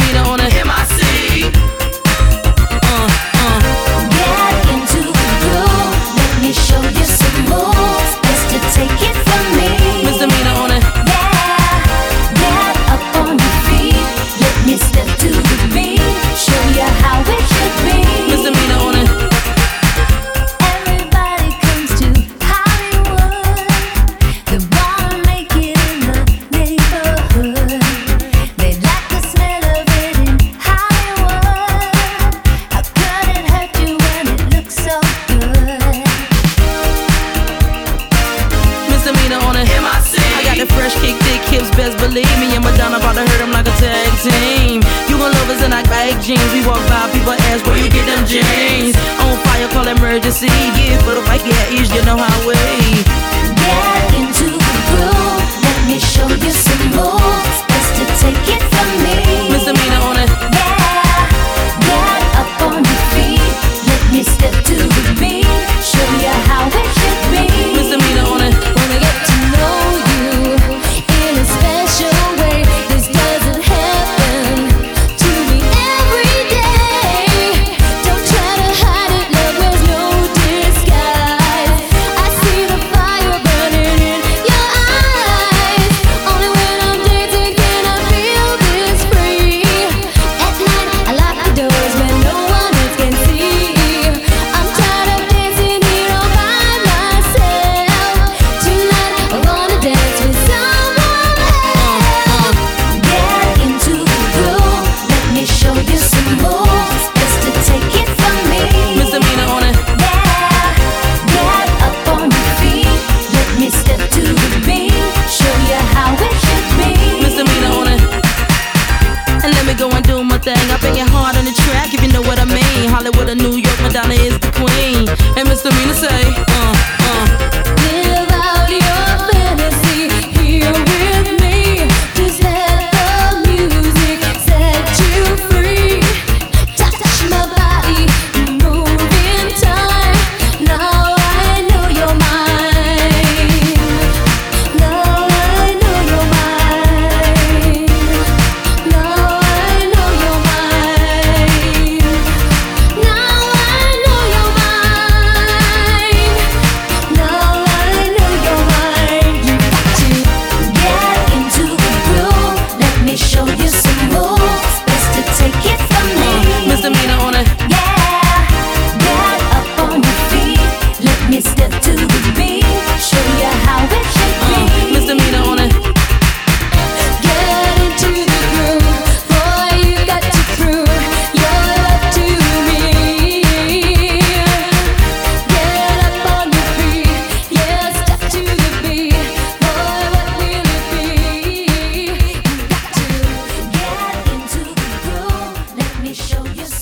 meter on a MIC. Uh, uh. Get into the groove. Let me show you some moves. Best to take it. believe me and Madonna about to hurt him like a tag team. You gon' love us in our bag jeans. We walk by, people ask where you get them jeans. On fire, call emergency. Yeah, but if I yeah, ease, you know how it thing. I bang it hard on the track if you know what I mean. Hollywood or New York, Madonna is the queen. And misdemeanor say. show you.